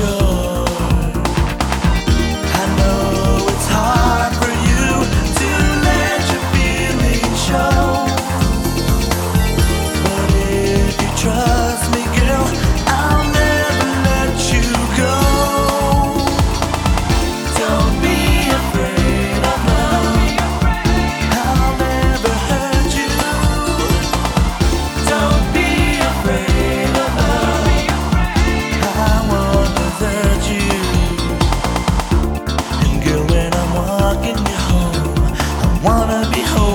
show. wanna be whole.